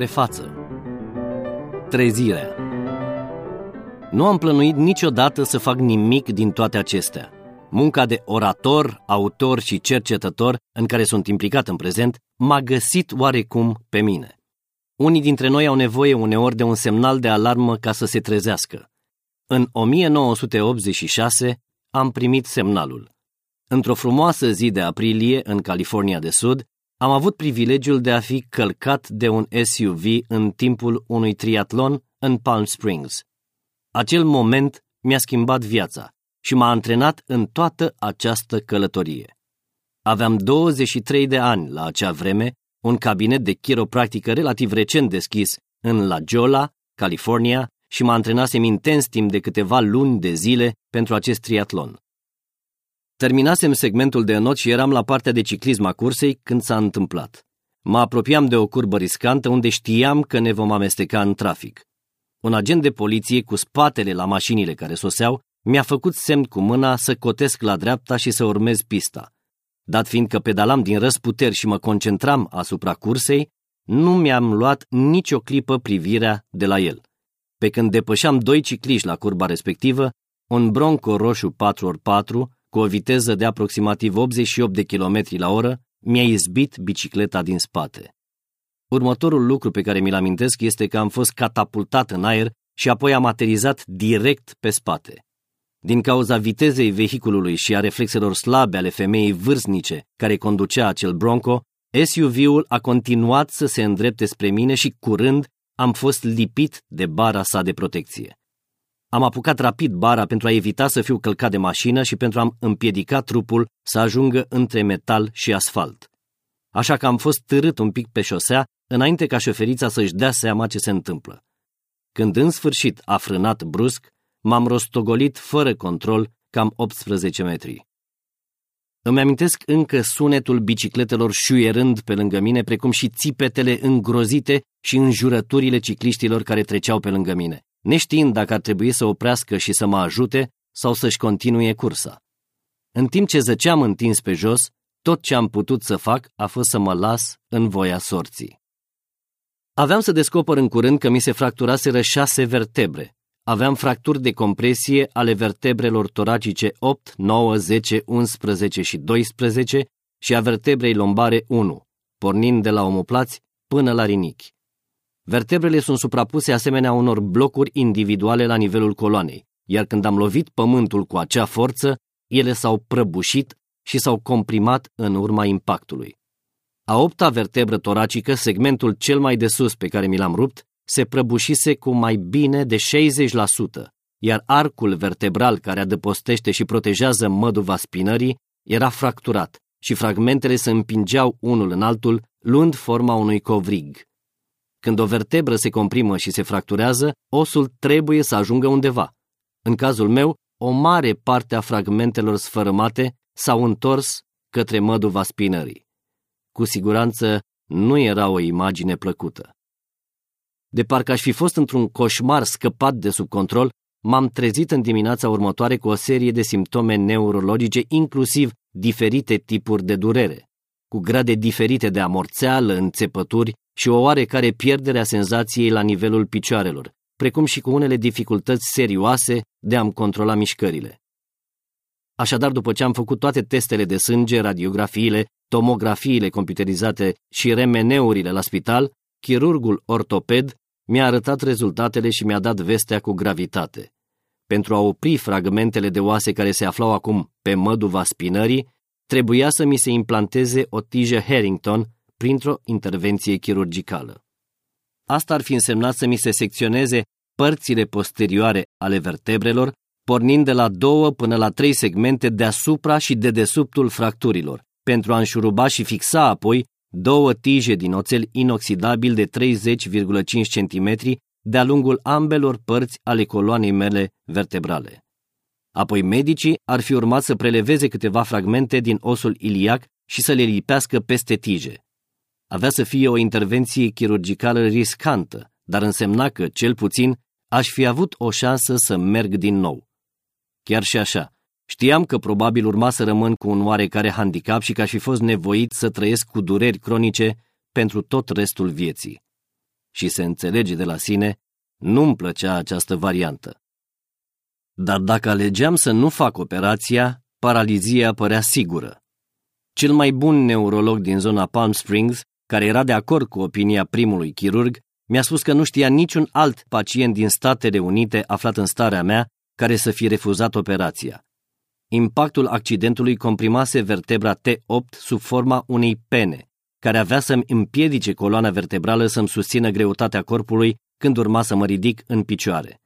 Prefață Trezirea Nu am plănuit niciodată să fac nimic din toate acestea. Munca de orator, autor și cercetător în care sunt implicat în prezent m-a găsit oarecum pe mine. Unii dintre noi au nevoie uneori de un semnal de alarmă ca să se trezească. În 1986 am primit semnalul. Într-o frumoasă zi de aprilie în California de Sud, am avut privilegiul de a fi călcat de un SUV în timpul unui triatlon în Palm Springs. Acel moment mi-a schimbat viața și m-a antrenat în toată această călătorie. Aveam 23 de ani la acea vreme, un cabinet de chiropractică relativ recent deschis în La Jolla, California, și mă antrenasem intens timp de câteva luni de zile pentru acest triatlon. Terminasem segmentul de înot și eram la partea de ciclism a cursei când s-a întâmplat. Mă apropiam de o curbă riscantă unde știam că ne vom amesteca în trafic. Un agent de poliție cu spatele la mașinile care soseau mi-a făcut semn cu mâna să cotesc la dreapta și să urmez pista. Dat fiind că pedalam din răsputeri și mă concentram asupra cursei, nu mi-am luat nicio clipă privirea de la el. Pe când depășeam doi cicliști la curba respectivă, un Bronco roșu 4x4 cu o viteză de aproximativ 88 de km la oră, mi-a izbit bicicleta din spate. Următorul lucru pe care mi-l amintesc este că am fost catapultat în aer și apoi am aterizat direct pe spate. Din cauza vitezei vehiculului și a reflexelor slabe ale femeii vârstnice care conducea acel Bronco, SUV-ul a continuat să se îndrepte spre mine și curând am fost lipit de bara sa de protecție. Am apucat rapid bara pentru a evita să fiu călcat de mașină și pentru a împiedica trupul să ajungă între metal și asfalt. Așa că am fost târât un pic pe șosea înainte ca șoferița să-și dea seama ce se întâmplă. Când în sfârșit a frânat brusc, m-am rostogolit fără control cam 18 metri. Îmi amintesc încă sunetul bicicletelor șuierând pe lângă mine, precum și țipetele îngrozite și înjurăturile cicliștilor care treceau pe lângă mine neștiind dacă ar trebui să oprească și să mă ajute sau să-și continue cursa. În timp ce zăceam întins pe jos, tot ce am putut să fac a fost să mă las în voia sorții. Aveam să descoper în curând că mi se fracturaseră șase vertebre. Aveam fracturi de compresie ale vertebrelor toracice 8, 9, 10, 11 și 12 și a vertebrei lombare 1, pornind de la omoplați până la rinichi. Vertebrele sunt suprapuse asemenea unor blocuri individuale la nivelul coloanei, iar când am lovit pământul cu acea forță, ele s-au prăbușit și s-au comprimat în urma impactului. A opta vertebră toracică, segmentul cel mai de sus pe care mi l-am rupt, se prăbușise cu mai bine de 60%, iar arcul vertebral care adăpostește și protejează măduva spinării era fracturat și fragmentele se împingeau unul în altul, luând forma unui covrig. Când o vertebră se comprimă și se fracturează, osul trebuie să ajungă undeva. În cazul meu, o mare parte a fragmentelor sfărâmate s-au întors către măduva spinării. Cu siguranță nu era o imagine plăcută. De parcă aș fi fost într-un coșmar scăpat de sub control, m-am trezit în dimineața următoare cu o serie de simptome neurologice, inclusiv diferite tipuri de durere, cu grade diferite de amorțeală, înțepături și o oarecare pierdere a senzației la nivelul picioarelor, precum și cu unele dificultăți serioase de a-mi controla mișcările. Așadar, după ce am făcut toate testele de sânge, radiografiile, tomografiile computerizate și remeneurile la spital, chirurgul ortoped mi-a arătat rezultatele și mi-a dat vestea cu gravitate. Pentru a opri fragmentele de oase care se aflau acum pe măduva spinării, trebuia să mi se implanteze o tijă Harrington printr-o intervenție chirurgicală. Asta ar fi însemnat să mi se secționeze părțile posterioare ale vertebrelor, pornind de la două până la trei segmente deasupra și de dedesubtul fracturilor, pentru a înșuruba și fixa apoi două tije din oțel inoxidabil de 30,5 cm de-a lungul ambelor părți ale coloanei mele vertebrale. Apoi medicii ar fi urmat să preleveze câteva fragmente din osul iliac și să le lipească peste tije. Avea să fie o intervenție chirurgicală riscantă, dar însemna că, cel puțin, aș fi avut o șansă să merg din nou. Chiar și așa, știam că probabil urma să rămân cu un oarecare handicap și că aș fi fost nevoit să trăiesc cu dureri cronice pentru tot restul vieții. și se înțelege de la sine, nu-mi plăcea această variantă. Dar dacă alegeam să nu fac operația, paralizia părea sigură. Cel mai bun neurolog din zona Palm Springs, care era de acord cu opinia primului chirurg, mi-a spus că nu știa niciun alt pacient din Statele Unite aflat în starea mea care să fi refuzat operația. Impactul accidentului comprimase vertebra T8 sub forma unei pene, care avea să-mi împiedice coloana vertebrală să-mi susțină greutatea corpului când urma să mă ridic în picioare.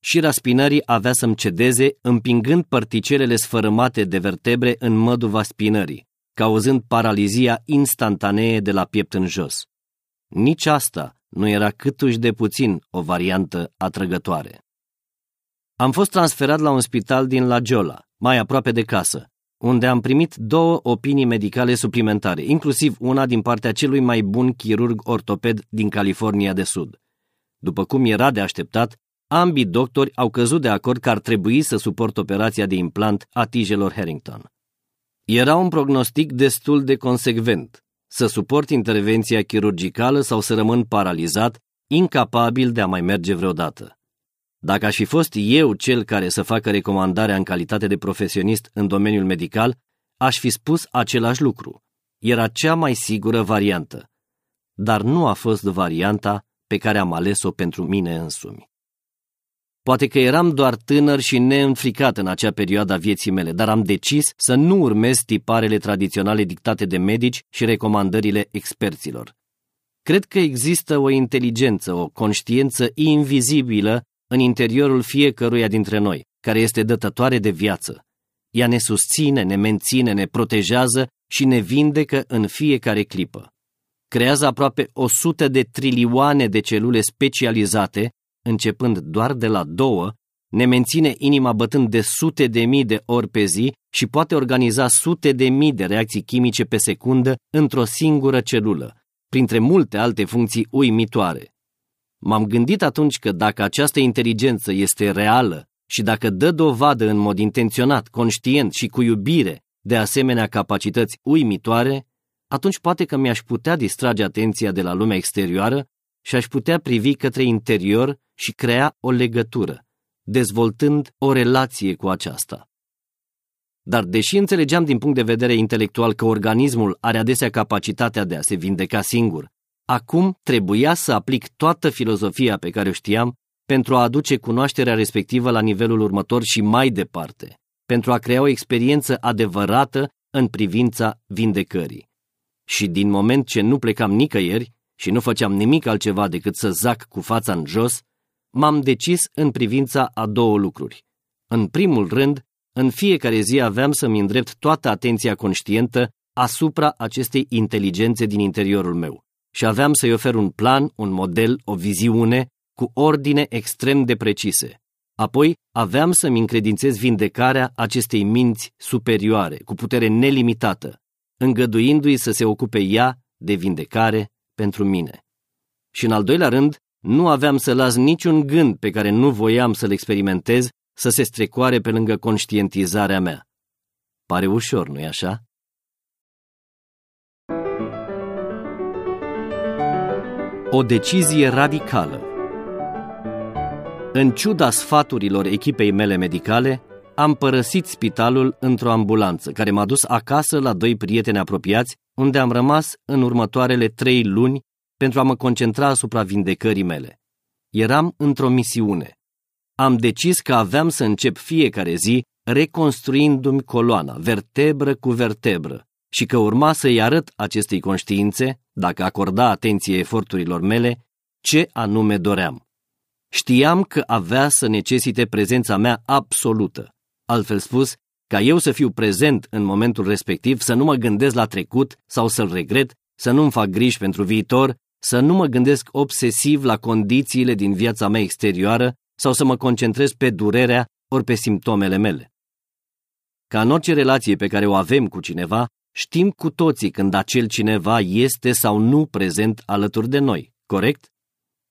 Și raspinării avea să-mi cedeze, împingând particelele sfărâmate de vertebre în măduva spinării, cauzând paralizia instantanee de la piept în jos. Nici asta nu era câtuși de puțin o variantă atrăgătoare. Am fost transferat la un spital din La Jolla, mai aproape de casă, unde am primit două opinii medicale suplimentare, inclusiv una din partea celui mai bun chirurg ortoped din California de Sud. După cum era de așteptat, ambii doctori au căzut de acord că ar trebui să suport operația de implant a tijelor Harrington. Era un prognostic destul de consecvent, să suport intervenția chirurgicală sau să rămân paralizat, incapabil de a mai merge vreodată. Dacă aș fi fost eu cel care să facă recomandarea în calitate de profesionist în domeniul medical, aș fi spus același lucru. Era cea mai sigură variantă. Dar nu a fost varianta pe care am ales-o pentru mine însumi. Poate că eram doar tânăr și neînfricat în acea perioadă a vieții mele, dar am decis să nu urmez tiparele tradiționale dictate de medici și recomandările experților. Cred că există o inteligență, o conștiință invizibilă în interiorul fiecăruia dintre noi, care este dătătoare de viață. Ea ne susține, ne menține, ne protejează și ne vindecă în fiecare clipă. Creează aproape 100 de trilioane de celule specializate, începând doar de la două, ne menține inima bătând de sute de mii de ori pe zi și poate organiza sute de mii de reacții chimice pe secundă într-o singură celulă, printre multe alte funcții uimitoare. M-am gândit atunci că dacă această inteligență este reală și dacă dă dovadă în mod intenționat, conștient și cu iubire de asemenea capacități uimitoare, atunci poate că mi-aș putea distrage atenția de la lumea exterioară și aș putea privi către interior și crea o legătură, dezvoltând o relație cu aceasta. Dar deși înțelegeam din punct de vedere intelectual că organismul are adesea capacitatea de a se vindeca singur Acum trebuia să aplic toată filozofia pe care o știam pentru a aduce cunoașterea respectivă la nivelul următor și mai departe, pentru a crea o experiență adevărată în privința vindecării. Și din moment ce nu plecam nicăieri și nu făceam nimic altceva decât să zac cu fața în jos, m-am decis în privința a două lucruri. În primul rând, în fiecare zi aveam să-mi îndrept toată atenția conștientă asupra acestei inteligențe din interiorul meu și aveam să-i ofer un plan, un model, o viziune, cu ordine extrem de precise. Apoi aveam să-mi încredințez vindecarea acestei minți superioare, cu putere nelimitată, îngăduindu-i să se ocupe ea de vindecare pentru mine. Și în al doilea rând, nu aveam să las niciun gând pe care nu voiam să-l experimentez să se strecoare pe lângă conștientizarea mea. Pare ușor, nu-i așa? O decizie radicală În ciuda sfaturilor echipei mele medicale, am părăsit spitalul într-o ambulanță care m-a dus acasă la doi prieteni apropiați, unde am rămas în următoarele trei luni pentru a mă concentra asupra vindecării mele. Eram într-o misiune. Am decis că aveam să încep fiecare zi reconstruindu-mi coloana, vertebră cu vertebră, și că urma să-i arăt acestei conștiințe, dacă acorda atenție eforturilor mele, ce anume doream. Știam că avea să necesite prezența mea absolută. Altfel spus, ca eu să fiu prezent în momentul respectiv, să nu mă gândesc la trecut sau să-l regret, să nu-mi fac griji pentru viitor, să nu mă gândesc obsesiv la condițiile din viața mea exterioară sau să mă concentrez pe durerea ori pe simptomele mele. Ca în orice relație pe care o avem cu cineva, Știm cu toții când acel cineva este sau nu prezent alături de noi, corect?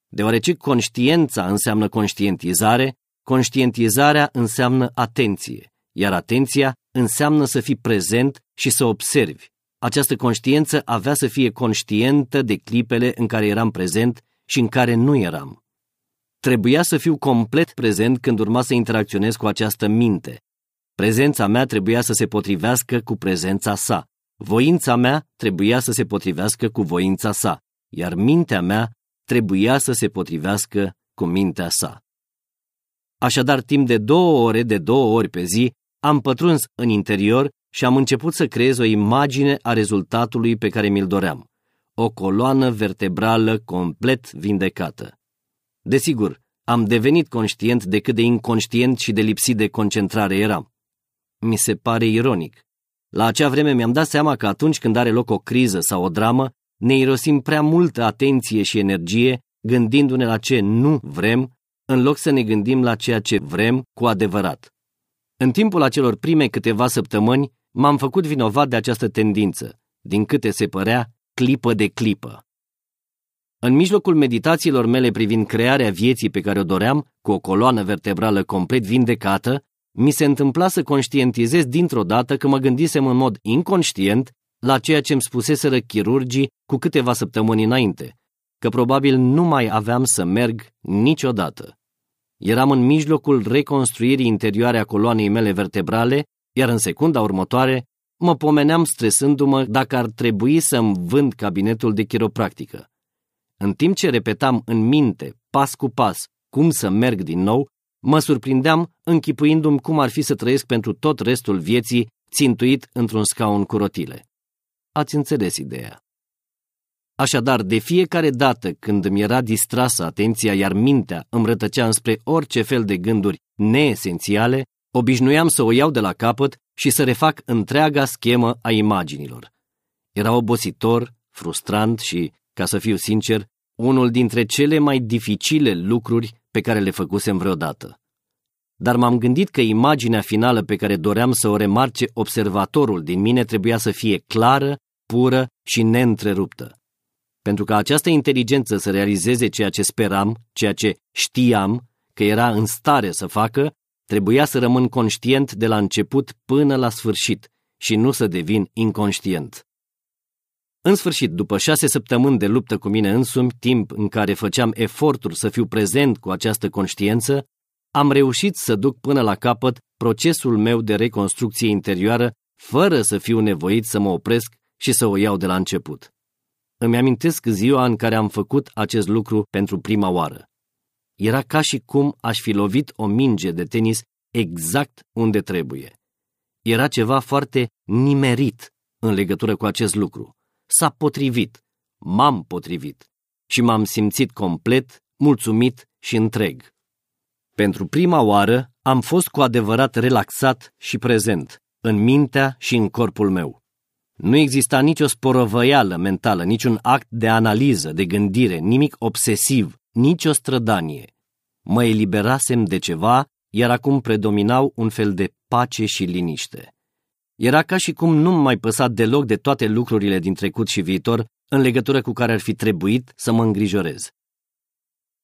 Deoarece conștiența înseamnă conștientizare, conștientizarea înseamnă atenție, iar atenția înseamnă să fii prezent și să observi. Această conștiență avea să fie conștientă de clipele în care eram prezent și în care nu eram. Trebuia să fiu complet prezent când urma să interacționez cu această minte. Prezența mea trebuia să se potrivească cu prezența sa. Voința mea trebuia să se potrivească cu voința sa, iar mintea mea trebuia să se potrivească cu mintea sa. Așadar, timp de două ore, de două ori pe zi, am pătruns în interior și am început să creez o imagine a rezultatului pe care mi-l doream. O coloană vertebrală complet vindecată. Desigur, am devenit conștient de cât de inconștient și de lipsit de concentrare eram. Mi se pare ironic. La acea vreme mi-am dat seama că atunci când are loc o criză sau o dramă, ne irosim prea multă atenție și energie gândindu-ne la ce nu vrem, în loc să ne gândim la ceea ce vrem cu adevărat. În timpul acelor prime câteva săptămâni, m-am făcut vinovat de această tendință, din câte se părea, clipă de clipă. În mijlocul meditațiilor mele privind crearea vieții pe care o doream, cu o coloană vertebrală complet vindecată, mi se întâmpla să conștientizez dintr-o dată că mă gândisem în mod inconștient la ceea ce îmi spuseseră chirurgii cu câteva săptămâni înainte, că probabil nu mai aveam să merg niciodată. Eram în mijlocul reconstruirii interioare a coloanei mele vertebrale, iar în secunda următoare mă pomeneam stresându-mă dacă ar trebui să-mi vând cabinetul de chiropractică. În timp ce repetam în minte, pas cu pas, cum să merg din nou, mă surprindeam închipuindu-mi cum ar fi să trăiesc pentru tot restul vieții țintuit într-un scaun cu rotile. Ați înțeles ideea. Așadar, de fiecare dată când îmi era distrasă atenția, iar mintea îmi rătăcea înspre orice fel de gânduri neesențiale, obișnuiam să o iau de la capăt și să refac întreaga schemă a imaginilor. Era obositor, frustrant și, ca să fiu sincer, unul dintre cele mai dificile lucruri pe care le făcusem vreodată. Dar m-am gândit că imaginea finală pe care doream să o remarce observatorul din mine trebuia să fie clară, pură și neîntreruptă. Pentru ca această inteligență să realizeze ceea ce speram, ceea ce știam că era în stare să facă, trebuia să rămân conștient de la început până la sfârșit și nu să devin inconștient. În sfârșit, după șase săptămâni de luptă cu mine însumi, timp în care făceam eforturi să fiu prezent cu această conștiență, am reușit să duc până la capăt procesul meu de reconstrucție interioară, fără să fiu nevoit să mă opresc și să o iau de la început. Îmi amintesc ziua în care am făcut acest lucru pentru prima oară. Era ca și cum aș fi lovit o minge de tenis exact unde trebuie. Era ceva foarte nimerit în legătură cu acest lucru. S-a potrivit, m-am potrivit și m-am simțit complet, mulțumit și întreg. Pentru prima oară am fost cu adevărat relaxat și prezent, în mintea și în corpul meu. Nu exista nicio sporăvăială mentală, niciun act de analiză, de gândire, nimic obsesiv, nicio strădanie. Mă eliberasem de ceva, iar acum predominau un fel de pace și liniște. Era ca și cum nu mai păsa deloc de toate lucrurile din trecut și viitor în legătură cu care ar fi trebuit să mă îngrijorez.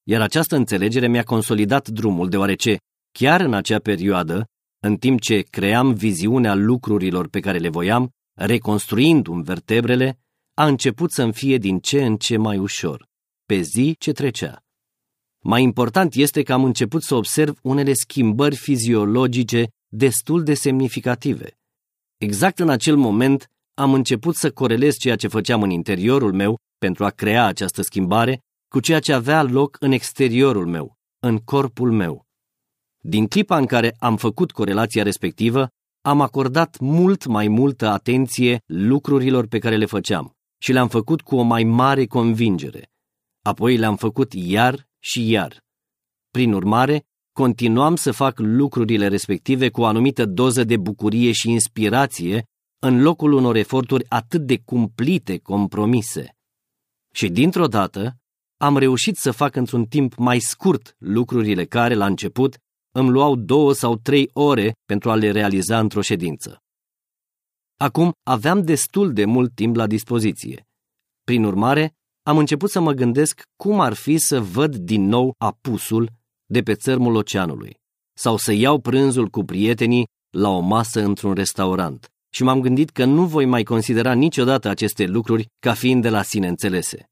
Iar această înțelegere mi-a consolidat drumul, deoarece, chiar în acea perioadă, în timp ce cream viziunea lucrurilor pe care le voiam, reconstruindu-mi vertebrele, a început să-mi fie din ce în ce mai ușor, pe zi ce trecea. Mai important este că am început să observ unele schimbări fiziologice destul de semnificative. Exact în acel moment am început să corelez ceea ce făceam în interiorul meu pentru a crea această schimbare cu ceea ce avea loc în exteriorul meu, în corpul meu. Din clipa în care am făcut corelația respectivă, am acordat mult mai multă atenție lucrurilor pe care le făceam și le-am făcut cu o mai mare convingere. Apoi le-am făcut iar și iar. Prin urmare, continuam să fac lucrurile respective cu o anumită doză de bucurie și inspirație în locul unor eforturi atât de cumplite compromise. Și dintr-o dată am reușit să fac într-un timp mai scurt lucrurile care, la început, îmi luau două sau trei ore pentru a le realiza într-o ședință. Acum aveam destul de mult timp la dispoziție. Prin urmare, am început să mă gândesc cum ar fi să văd din nou apusul de pe țărmul oceanului sau să iau prânzul cu prietenii la o masă într-un restaurant și m-am gândit că nu voi mai considera niciodată aceste lucruri ca fiind de la sine înțelese.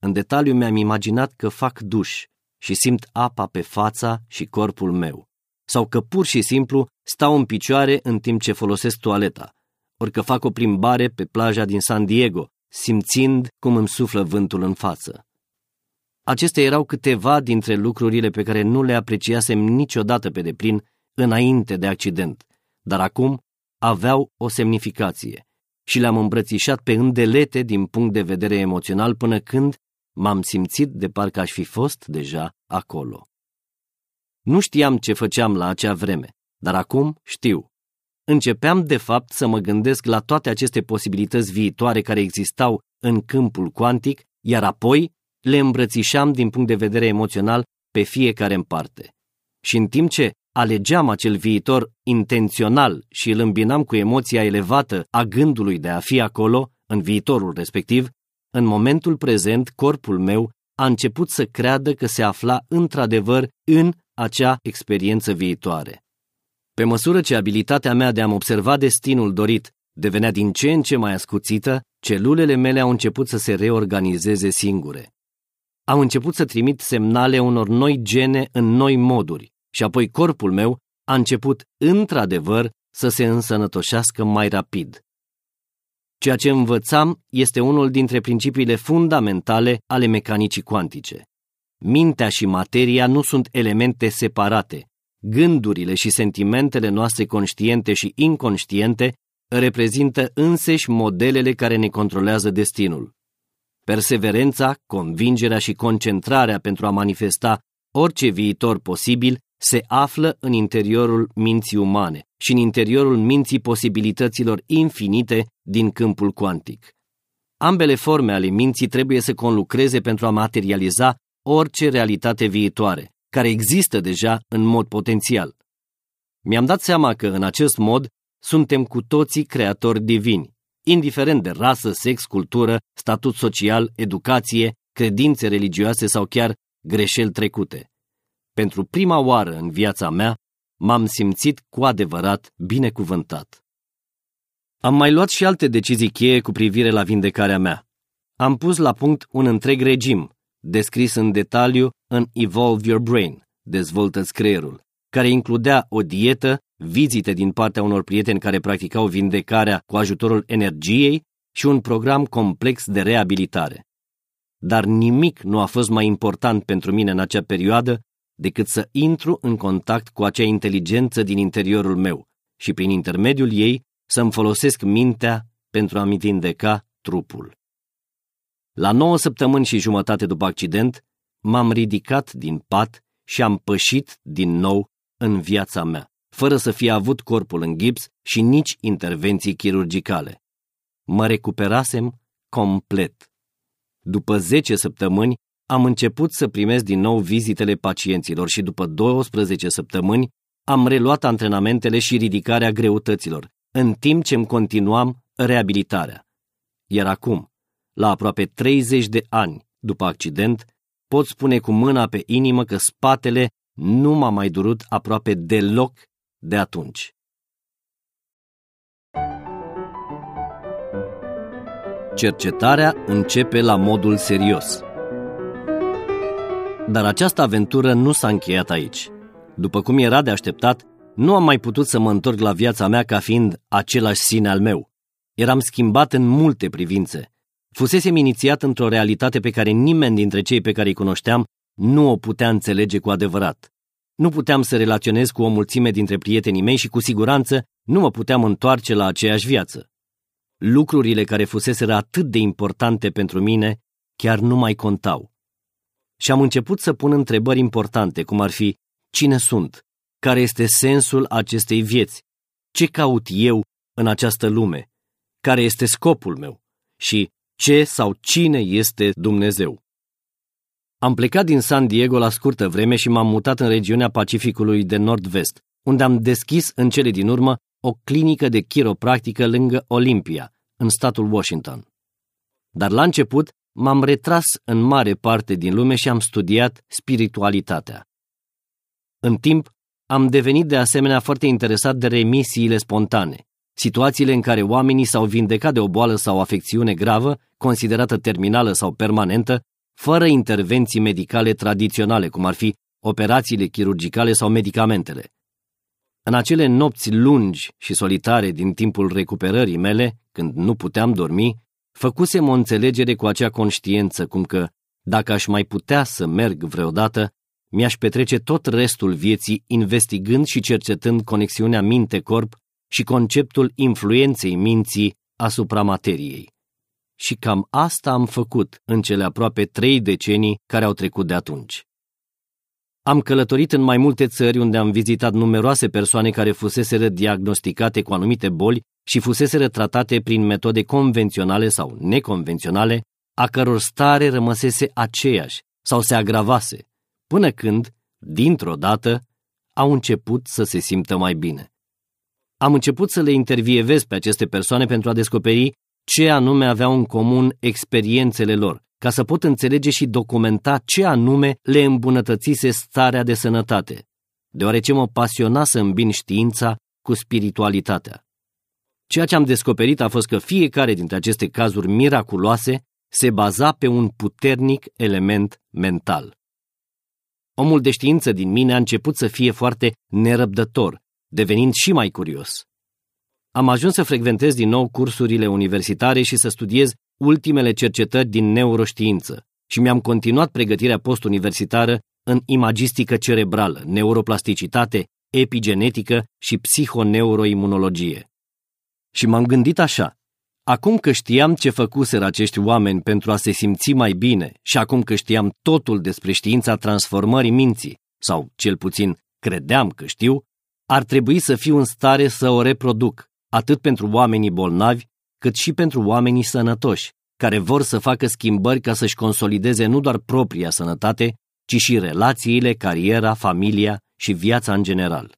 în detaliu mi-am imaginat că fac duș și simt apa pe fața și corpul meu, sau că pur și simplu stau în picioare în timp ce folosesc toaleta, ori că fac o plimbare pe plaja din San Diego, simțind cum îmi suflă vântul în față. Acestea erau câteva dintre lucrurile pe care nu le apreciasem niciodată pe deplin înainte de accident, dar acum aveau o semnificație și le-am îmbrățișat pe îndelete din punct de vedere emoțional până când m-am simțit de parcă aș fi fost deja acolo. Nu știam ce făceam la acea vreme, dar acum știu. Începeam de fapt să mă gândesc la toate aceste posibilități viitoare care existau în câmpul cuantic, iar apoi le îmbrățișam din punct de vedere emoțional pe fiecare în parte. Și în timp ce alegeam acel viitor intențional și îl îmbinam cu emoția elevată a gândului de a fi acolo, în viitorul respectiv, în momentul prezent, corpul meu a început să creadă că se afla într-adevăr în acea experiență viitoare. Pe măsură ce abilitatea mea de a-mi observa destinul dorit devenea din ce în ce mai ascuțită, celulele mele au început să se reorganizeze singure. Am început să trimit semnale unor noi gene în noi moduri și apoi corpul meu a început într-adevăr să se însănătoșească mai rapid. Ceea ce învățam este unul dintre principiile fundamentale ale mecanicii cuantice. Mintea și materia nu sunt elemente separate. Gândurile și sentimentele noastre conștiente și inconștiente reprezintă înseși modelele care ne controlează destinul. Perseverența, convingerea și concentrarea pentru a manifesta orice viitor posibil se află în interiorul minții umane și în interiorul minții posibilităților infinite din câmpul cuantic. Ambele forme ale minții trebuie să conlucreze pentru a materializa orice realitate viitoare, care există deja în mod potențial. Mi-am dat seama că, în acest mod, suntem cu toții creatori divini, indiferent de rasă, sex, cultură, statut social, educație, credințe religioase sau chiar greșeli trecute. Pentru prima oară în viața mea, m-am simțit cu adevărat binecuvântat. Am mai luat și alte decizii cheie cu privire la vindecarea mea. Am pus la punct un întreg regim, descris în detaliu în Evolve Your Brain, Dezvoltă-ți creierul, care includea o dietă, vizite din partea unor prieteni care practicau vindecarea cu ajutorul energiei și un program complex de reabilitare. Dar nimic nu a fost mai important pentru mine în acea perioadă decât să intru în contact cu acea inteligență din interiorul meu și prin intermediul ei să-mi folosesc mintea pentru a-mi vindeca trupul. La nouă săptămâni și jumătate după accident, m-am ridicat din pat și am pășit din nou în viața mea, fără să fie avut corpul în gips și nici intervenții chirurgicale. Mă recuperasem complet. După 10 săptămâni, am început să primesc din nou vizitele pacienților și după 12 săptămâni am reluat antrenamentele și ridicarea greutăților, în timp ce îmi continuam reabilitarea. Iar acum, la aproape 30 de ani după accident, pot spune cu mâna pe inimă că spatele nu m-a mai durut aproape deloc de atunci. Cercetarea începe la modul serios. Dar această aventură nu s-a încheiat aici. După cum era de așteptat, nu am mai putut să mă întorc la viața mea ca fiind același sine al meu. Eram schimbat în multe privințe. Fusesem inițiat într-o realitate pe care nimeni dintre cei pe care îi cunoșteam nu o putea înțelege cu adevărat. Nu puteam să relaționez cu o mulțime dintre prietenii mei și cu siguranță nu mă puteam întoarce la aceeași viață. Lucrurile care fuseseră atât de importante pentru mine chiar nu mai contau. Și am început să pun întrebări importante, cum ar fi cine sunt, care este sensul acestei vieți, ce caut eu în această lume, care este scopul meu? Și ce sau cine este Dumnezeu. Am plecat din San Diego la scurtă vreme și m-am mutat în regiunea Pacificului de nord-vest, unde am deschis în cele din urmă o clinică de chiropractică lângă Olympia, în statul Washington. Dar la început m-am retras în mare parte din lume și am studiat spiritualitatea. În timp, am devenit de asemenea foarte interesat de remisiile spontane, situațiile în care oamenii s-au vindecat de o boală sau o afecțiune gravă, considerată terminală sau permanentă, fără intervenții medicale tradiționale, cum ar fi operațiile chirurgicale sau medicamentele. În acele nopți lungi și solitare din timpul recuperării mele, când nu puteam dormi, făcusem o înțelegere cu acea conștiință, cum că, dacă aș mai putea să merg vreodată, mi-aș petrece tot restul vieții investigând și cercetând conexiunea minte-corp și conceptul influenței minții asupra materiei. Și cam asta am făcut în cele aproape trei decenii care au trecut de atunci. Am călătorit în mai multe țări unde am vizitat numeroase persoane care fuseseră diagnosticate cu anumite boli și fuseseră tratate prin metode convenționale sau neconvenționale, a căror stare rămăsese aceeași sau se agravase, până când, dintr-o dată, au început să se simtă mai bine. Am început să le intervievez pe aceste persoane pentru a descoperi ce anume aveau în comun experiențele lor, ca să pot înțelege și documenta ce anume le îmbunătățise starea de sănătate, deoarece mă pasiona să îmbin știința cu spiritualitatea. Ceea ce am descoperit a fost că fiecare dintre aceste cazuri miraculoase se baza pe un puternic element mental. Omul de știință din mine a început să fie foarte nerăbdător, devenind și mai curios. Am ajuns să frecventez din nou cursurile universitare și să studiez ultimele cercetări din neuroștiință și mi-am continuat pregătirea postuniversitară în imagistică cerebrală, neuroplasticitate, epigenetică și psihoneuroimunologie. Și m-am gândit așa, acum că știam ce făcuseră acești oameni pentru a se simți mai bine și acum că știam totul despre știința transformării minții, sau cel puțin credeam că știu, ar trebui să fiu în stare să o reproduc, atât pentru oamenii bolnavi, cât și pentru oamenii sănătoși, care vor să facă schimbări ca să-și consolideze nu doar propria sănătate, ci și relațiile, cariera, familia și viața în general.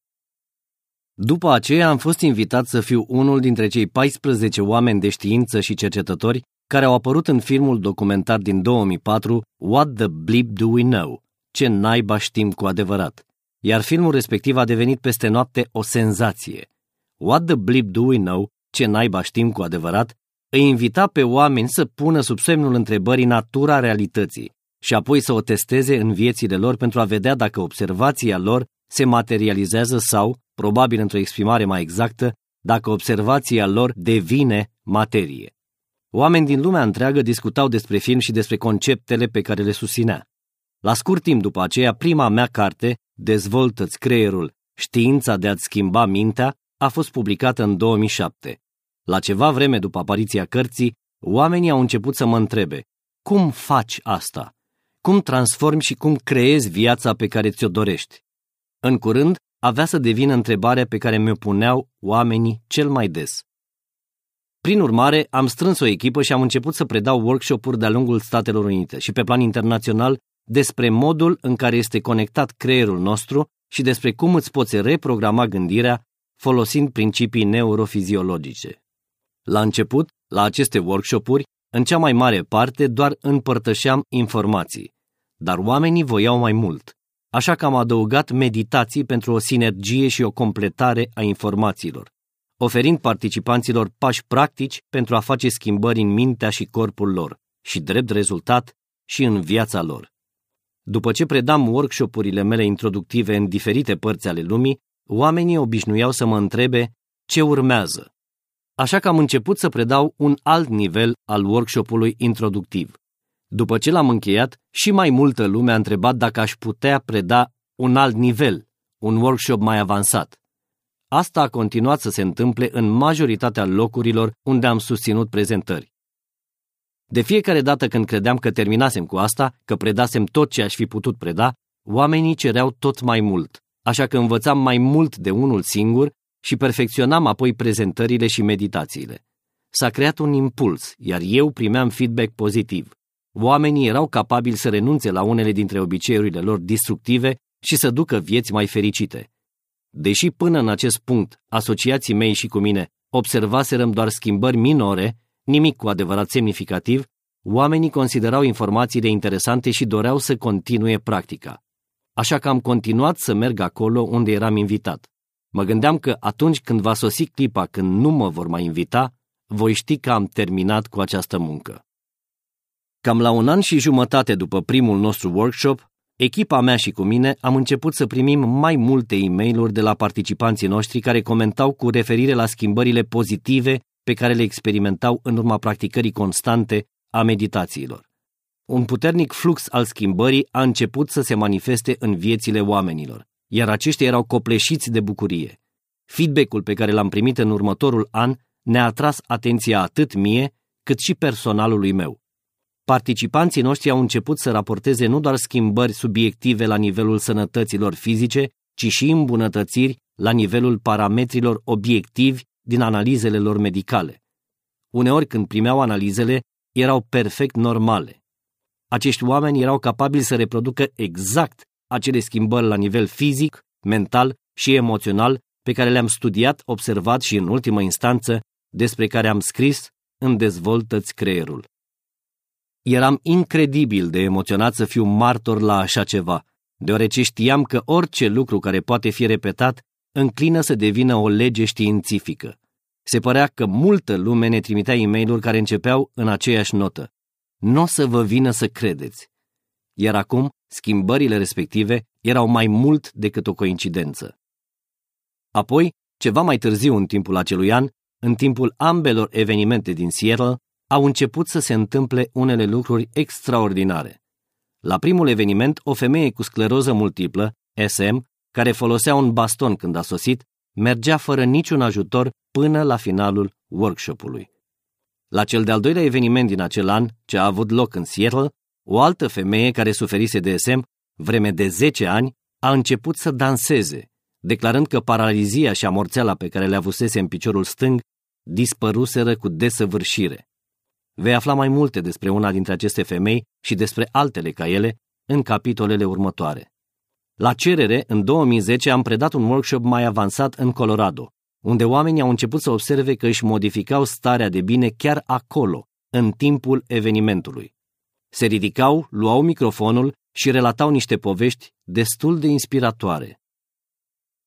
După aceea am fost invitat să fiu unul dintre cei 14 oameni de știință și cercetători care au apărut în filmul documentar din 2004 What the Bleep Do We Know? Ce naiba știm cu adevărat? Iar filmul respectiv a devenit peste noapte o senzație. What the Bleep Do We Know? Ce naiba știm cu adevărat? Îi invita pe oameni să pună sub semnul întrebării natura realității și apoi să o testeze în viețile lor pentru a vedea dacă observația lor se materializează sau, probabil într-o exprimare mai exactă, dacă observația lor devine materie. Oameni din lumea întreagă discutau despre film și despre conceptele pe care le susținea. La scurt timp după aceea, prima mea carte, Dezvoltă-ți creierul, știința de a-ți schimba mintea, a fost publicată în 2007. La ceva vreme după apariția cărții, oamenii au început să mă întrebe, cum faci asta? Cum transformi și cum creezi viața pe care ți-o dorești? În curând, avea să devină întrebarea pe care mi-o puneau oamenii cel mai des. Prin urmare, am strâns o echipă și am început să predau workshop-uri de-a lungul Statelor Unite și pe plan internațional despre modul în care este conectat creierul nostru și despre cum îți poți reprograma gândirea folosind principii neurofiziologice. La început, la aceste workshop-uri, în cea mai mare parte doar împărtășeam informații, dar oamenii voiau mai mult așa că am adăugat meditații pentru o sinergie și o completare a informațiilor, oferind participanților pași practici pentru a face schimbări în mintea și corpul lor și, drept rezultat, și în viața lor. După ce predam workshopurile mele introductive în diferite părți ale lumii, oamenii obișnuiau să mă întrebe ce urmează. Așa că am început să predau un alt nivel al workshopului introductiv. După ce l-am încheiat, și mai multă lume a întrebat dacă aș putea preda un alt nivel, un workshop mai avansat. Asta a continuat să se întâmple în majoritatea locurilor unde am susținut prezentări. De fiecare dată când credeam că terminasem cu asta, că predasem tot ce aș fi putut preda, oamenii cereau tot mai mult, așa că învățam mai mult de unul singur și perfecționam apoi prezentările și meditațiile. S-a creat un impuls, iar eu primeam feedback pozitiv. Oamenii erau capabili să renunțe la unele dintre obiceiurile lor destructive și să ducă vieți mai fericite. Deși până în acest punct asociații mei și cu mine observaserăm doar schimbări minore, nimic cu adevărat semnificativ, oamenii considerau informațiile interesante și doreau să continue practica. Așa că am continuat să merg acolo unde eram invitat. Mă gândeam că atunci când va sosi clipa când nu mă vor mai invita, voi ști că am terminat cu această muncă. Cam la un an și jumătate după primul nostru workshop, echipa mea și cu mine am început să primim mai multe e mail de la participanții noștri care comentau cu referire la schimbările pozitive pe care le experimentau în urma practicării constante a meditațiilor. Un puternic flux al schimbării a început să se manifeste în viețile oamenilor, iar aceștia erau copleșiți de bucurie. Feedback-ul pe care l-am primit în următorul an ne-a atras atenția atât mie, cât și personalului meu. Participanții noștri au început să raporteze nu doar schimbări subiective la nivelul sănătăților fizice, ci și îmbunătățiri la nivelul parametrilor obiectivi din analizele lor medicale. Uneori când primeau analizele, erau perfect normale. Acești oameni erau capabili să reproducă exact acele schimbări la nivel fizic, mental și emoțional pe care le-am studiat, observat și, în ultimă instanță, despre care am scris în Dezvoltă-ți creierul. Eram incredibil de emoționat să fiu martor la așa ceva, deoarece știam că orice lucru care poate fi repetat înclină să devină o lege științifică. Se părea că multă lume ne trimitea e mail care începeau în aceeași notă. Nu o să vă vină să credeți. Iar acum, schimbările respective erau mai mult decât o coincidență. Apoi, ceva mai târziu în timpul acelui an, în timpul ambelor evenimente din Seattle, au început să se întâmple unele lucruri extraordinare. La primul eveniment, o femeie cu scleroză multiplă, SM, care folosea un baston când a sosit, mergea fără niciun ajutor până la finalul workshopului. La cel de-al doilea eveniment din acel an, ce a avut loc în Seattle, o altă femeie care suferise de SM, vreme de 10 ani, a început să danseze, declarând că paralizia și amorțeala pe care le avusese în piciorul stâng dispăruseră cu desăvârșire. Vei afla mai multe despre una dintre aceste femei și despre altele ca ele în capitolele următoare. La cerere, în 2010 am predat un workshop mai avansat în Colorado, unde oamenii au început să observe că își modificau starea de bine chiar acolo, în timpul evenimentului. Se ridicau, luau microfonul și relatau niște povești destul de inspiratoare.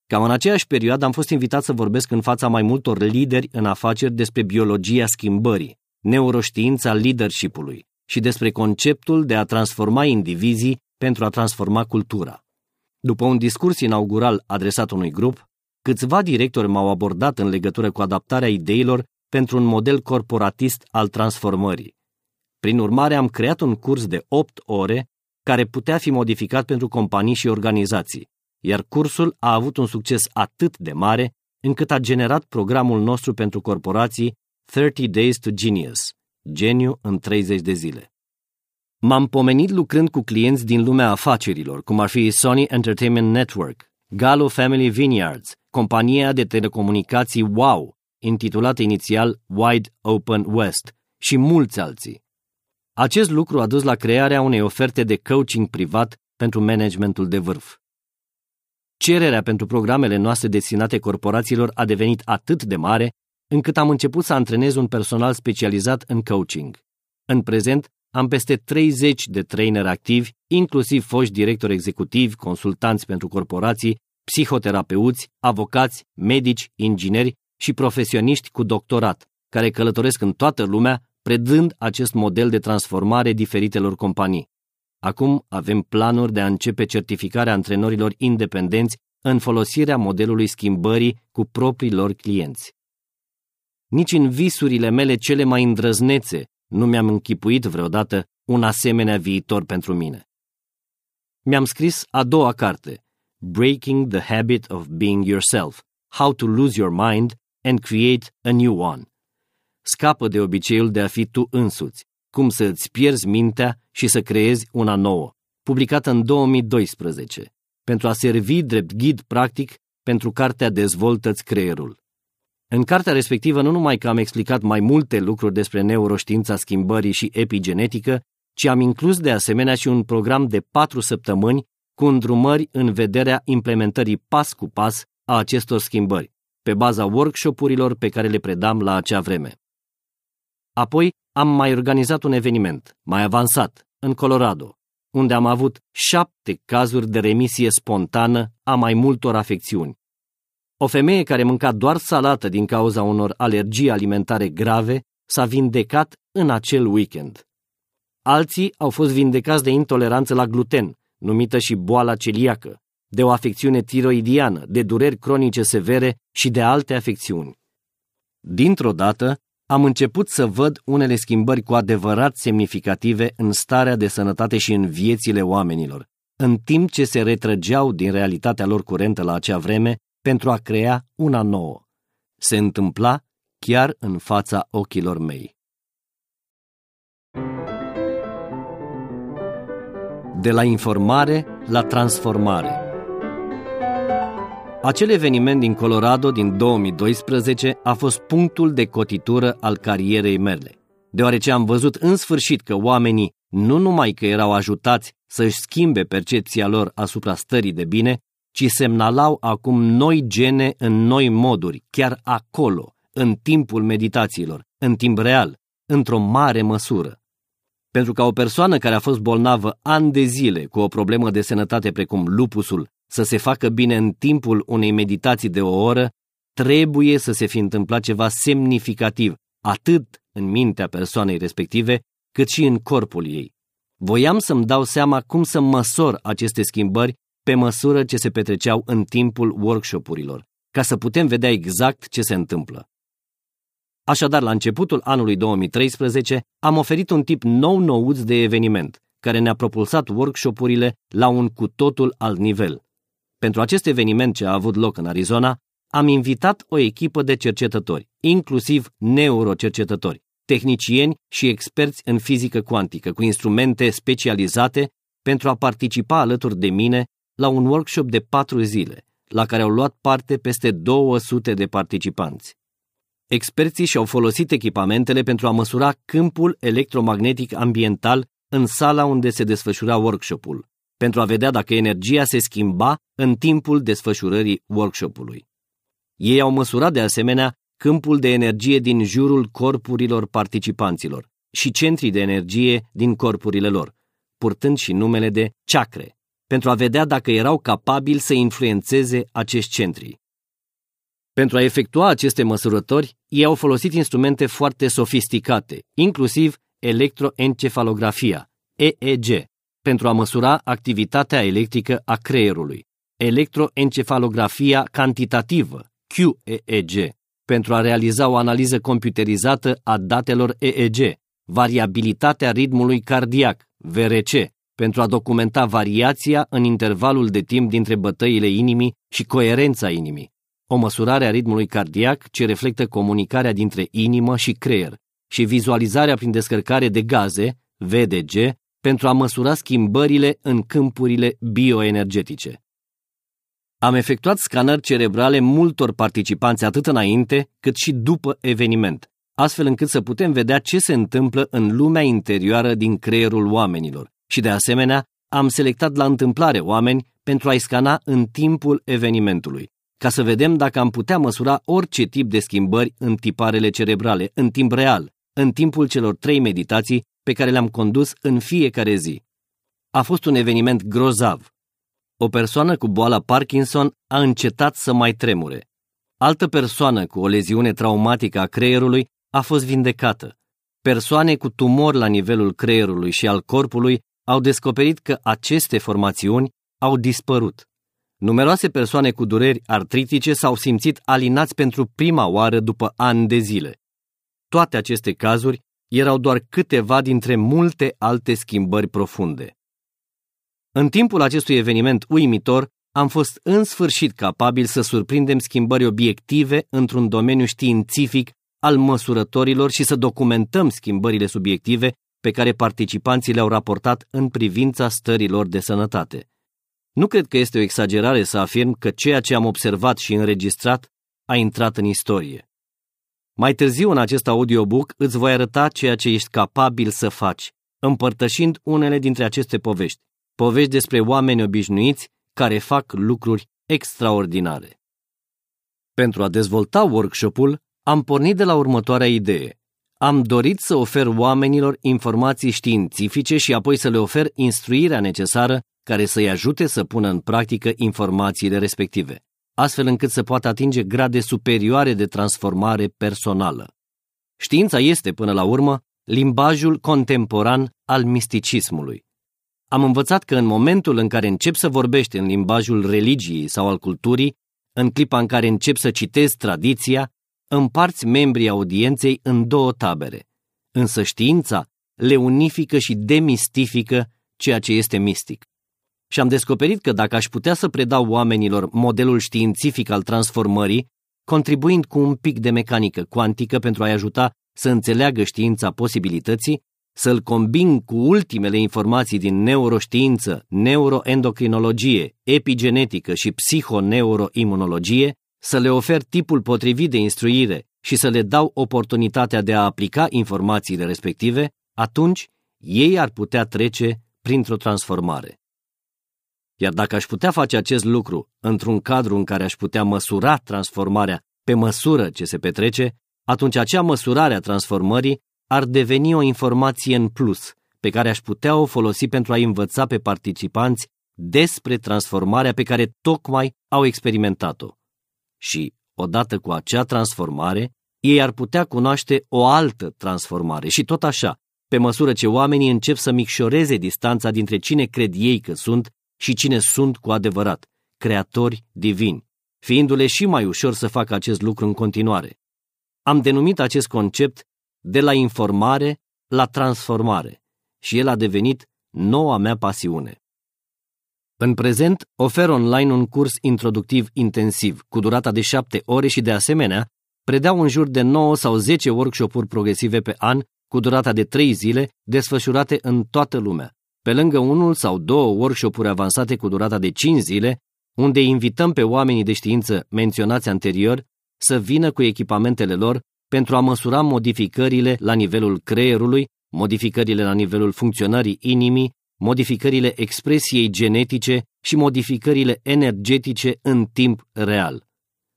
Cam în aceeași perioadă am fost invitat să vorbesc în fața mai multor lideri în afaceri despre biologia schimbării, neuroștiința leadership-ului și despre conceptul de a transforma indivizii pentru a transforma cultura. După un discurs inaugural adresat unui grup, câțiva directori m-au abordat în legătură cu adaptarea ideilor pentru un model corporatist al transformării. Prin urmare, am creat un curs de 8 ore care putea fi modificat pentru companii și organizații, iar cursul a avut un succes atât de mare încât a generat programul nostru pentru corporații 30 Days to Genius, geniu în 30 de zile. M-am pomenit lucrând cu clienți din lumea afacerilor, cum ar fi Sony Entertainment Network, Gallo Family Vineyards, compania de telecomunicații WOW, intitulată inițial Wide Open West, și mulți alții. Acest lucru a dus la crearea unei oferte de coaching privat pentru managementul de vârf. Cererea pentru programele noastre destinate corporațiilor a devenit atât de mare încât am început să antrenez un personal specializat în coaching. În prezent, am peste 30 de traineri activi, inclusiv foști directori executivi, consultanți pentru corporații, psihoterapeuți, avocați, medici, ingineri și profesioniști cu doctorat, care călătoresc în toată lumea, predând acest model de transformare diferitelor companii. Acum avem planuri de a începe certificarea antrenorilor independenți în folosirea modelului schimbării cu proprii lor clienți. Nici în visurile mele cele mai îndrăznețe nu mi-am închipuit vreodată un asemenea viitor pentru mine. Mi-am scris a doua carte, Breaking the Habit of Being Yourself, How to Lose Your Mind and Create a New One. Scapă de obiceiul de a fi tu însuți, cum să îți pierzi mintea și să creezi una nouă, publicată în 2012, pentru a servi drept ghid practic pentru cartea Dezvoltă-ți creierul. În cartea respectivă nu numai că am explicat mai multe lucruri despre neuroștiința schimbării și epigenetică, ci am inclus de asemenea și un program de patru săptămâni cu îndrumări în vederea implementării pas cu pas a acestor schimbări, pe baza workshopurilor pe care le predam la acea vreme. Apoi am mai organizat un eveniment, mai avansat, în Colorado, unde am avut șapte cazuri de remisie spontană a mai multor afecțiuni, o femeie care mânca doar salată din cauza unor alergii alimentare grave s-a vindecat în acel weekend. Alții au fost vindecați de intoleranță la gluten, numită și boala celiacă, de o afecțiune tiroidiană, de dureri cronice severe și de alte afecțiuni. Dintr-o dată, am început să văd unele schimbări cu adevărat semnificative în starea de sănătate și în viețile oamenilor, în timp ce se retrăgeau din realitatea lor curentă la acea vreme pentru a crea una nouă. Se întâmpla chiar în fața ochilor mei. De la informare la transformare Acel eveniment din Colorado din 2012 a fost punctul de cotitură al carierei mele, deoarece am văzut în sfârșit că oamenii nu numai că erau ajutați să-și schimbe percepția lor asupra stării de bine, ci semnalau acum noi gene în noi moduri, chiar acolo, în timpul meditațiilor, în timp real, într-o mare măsură. Pentru ca o persoană care a fost bolnavă ani de zile cu o problemă de sănătate precum lupusul să se facă bine în timpul unei meditații de o oră, trebuie să se fi întâmplat ceva semnificativ, atât în mintea persoanei respective, cât și în corpul ei. Voiam să-mi dau seama cum să măsor aceste schimbări pe măsură ce se petreceau în timpul workshopurilor, ca să putem vedea exact ce se întâmplă. Așadar, la începutul anului 2013, am oferit un tip nou-nouț de eveniment, care ne-a propulsat workshopurile la un cu totul alt nivel. Pentru acest eveniment ce a avut loc în Arizona, am invitat o echipă de cercetători, inclusiv neurocercetători, tehnicieni și experți în fizică cuantică, cu instrumente specializate pentru a participa alături de mine la un workshop de patru zile, la care au luat parte peste 200 de participanți. Experții și-au folosit echipamentele pentru a măsura câmpul electromagnetic ambiental în sala unde se desfășura workshopul, pentru a vedea dacă energia se schimba în timpul desfășurării workshopului. Ei au măsurat de asemenea câmpul de energie din jurul corpurilor participanților și centrii de energie din corpurile lor, purtând și numele de chakre, pentru a vedea dacă erau capabili să influențeze acești centri. Pentru a efectua aceste măsurători, ei au folosit instrumente foarte sofisticate, inclusiv electroencefalografia, EEG, pentru a măsura activitatea electrică a creierului, electroencefalografia cantitativă, QEEG, pentru a realiza o analiză computerizată a datelor EEG, variabilitatea ritmului cardiac, VRC, pentru a documenta variația în intervalul de timp dintre bătăile inimii și coerența inimii, o măsurare a ritmului cardiac ce reflectă comunicarea dintre inimă și creier și vizualizarea prin descărcare de gaze, VDG, pentru a măsura schimbările în câmpurile bioenergetice. Am efectuat scanări cerebrale multor participanți atât înainte cât și după eveniment, astfel încât să putem vedea ce se întâmplă în lumea interioară din creierul oamenilor și, de asemenea, am selectat la întâmplare oameni pentru a-i scana în timpul evenimentului, ca să vedem dacă am putea măsura orice tip de schimbări în tiparele cerebrale, în timp real, în timpul celor trei meditații pe care le-am condus în fiecare zi. A fost un eveniment grozav, o persoană cu boala Parkinson a încetat să mai tremure. Altă persoană cu o leziune traumatică a creierului a fost vindecată. Persoane cu tumori la nivelul creierului și al corpului au descoperit că aceste formațiuni au dispărut. Numeroase persoane cu dureri artritice s-au simțit alinați pentru prima oară după ani de zile. Toate aceste cazuri erau doar câteva dintre multe alte schimbări profunde. În timpul acestui eveniment uimitor, am fost în sfârșit capabil să surprindem schimbări obiective într-un domeniu științific al măsurătorilor și să documentăm schimbările subiective pe care participanții le-au raportat în privința stărilor de sănătate. Nu cred că este o exagerare să afirm că ceea ce am observat și înregistrat a intrat în istorie. Mai târziu în acest audiobook îți voi arăta ceea ce ești capabil să faci, împărtășind unele dintre aceste povești povești despre oameni obișnuiți care fac lucruri extraordinare. Pentru a dezvolta workshopul, am pornit de la următoarea idee. Am dorit să ofer oamenilor informații științifice și apoi să le ofer instruirea necesară care să-i ajute să pună în practică informațiile respective, astfel încât să poată atinge grade superioare de transformare personală. Știința este, până la urmă, limbajul contemporan al misticismului. Am învățat că în momentul în care încep să vorbești în limbajul religiei sau al culturii, în clipa în care încep să citezi tradiția, împarți membrii audienței în două tabere. Însă știința le unifică și demistifică ceea ce este mistic. Și am descoperit că dacă aș putea să predau oamenilor modelul științific al transformării, contribuind cu un pic de mecanică cuantică pentru a-i ajuta să înțeleagă știința posibilității, să-l combin cu ultimele informații din neuroștiință, neuroendocrinologie, epigenetică și psihoneuroimunologie, să le ofer tipul potrivit de instruire și să le dau oportunitatea de a aplica informațiile respective, atunci ei ar putea trece printr-o transformare. Iar dacă aș putea face acest lucru într-un cadru în care aș putea măsura transformarea pe măsură ce se petrece, atunci acea măsurare a transformării ar deveni o informație în plus, pe care aș putea o folosi pentru a învăța pe participanți despre transformarea pe care tocmai au experimentat-o. Și, odată cu acea transformare, ei ar putea cunoaște o altă transformare și tot așa, pe măsură ce oamenii încep să micșoreze distanța dintre cine cred ei că sunt și cine sunt cu adevărat, creatori divini, fiindu-le și mai ușor să facă acest lucru în continuare. Am denumit acest concept de la informare la transformare și el a devenit noua mea pasiune. În prezent, ofer online un curs introductiv intensiv, cu durata de șapte ore și, de asemenea, predau în jur de 9 sau 10 workshop-uri progresive pe an, cu durata de 3 zile, desfășurate în toată lumea, pe lângă unul sau două workshop-uri avansate cu durata de 5 zile, unde invităm pe oamenii de știință menționați anterior să vină cu echipamentele lor pentru a măsura modificările la nivelul creierului, modificările la nivelul funcționării inimii, modificările expresiei genetice și modificările energetice în timp real.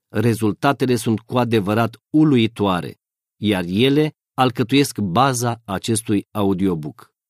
Rezultatele sunt cu adevărat uluitoare, iar ele alcătuiesc baza acestui audiobook.